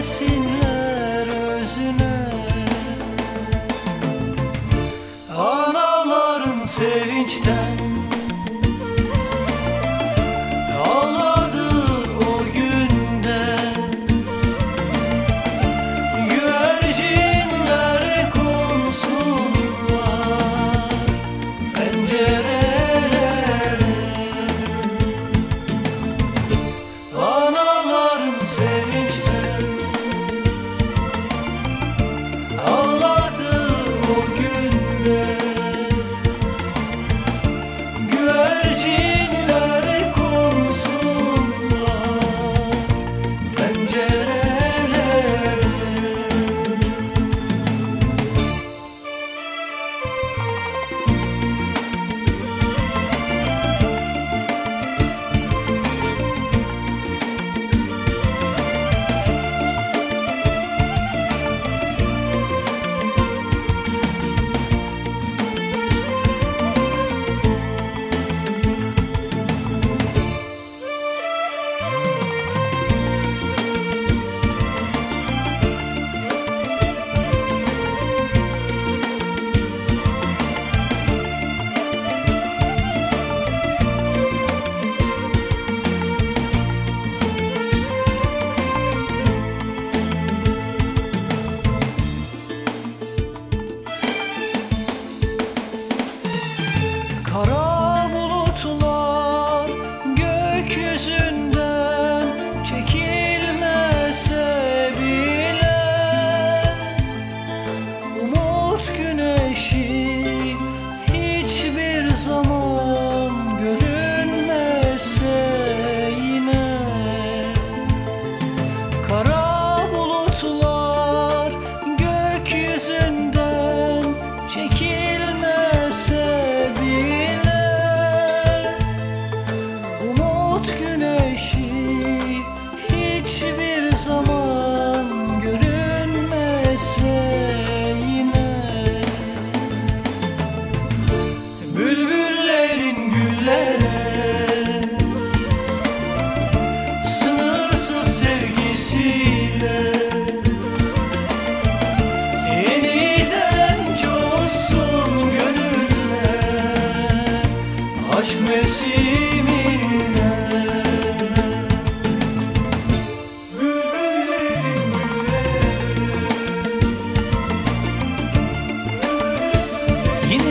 gelmesin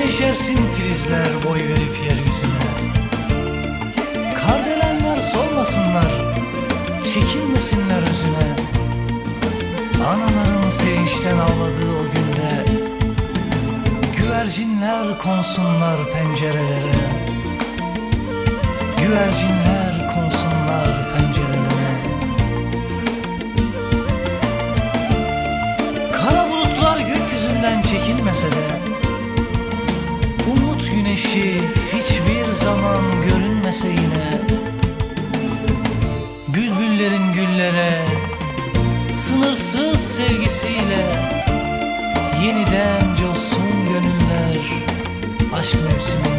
yeşersin filizler boy verip yeryüzüne. Kardelenler solmasınlar Çekilmesinler özüne. Anaların sevinçten ağladığı o günde Güvercinler konsunlar pencerelere. Güvercinler güneşi hiçbir zaman görünmese yine Bülbüllerin güllere sınırsız sevgisiyle Yeniden coşsun gönüller aşk mevsiminde.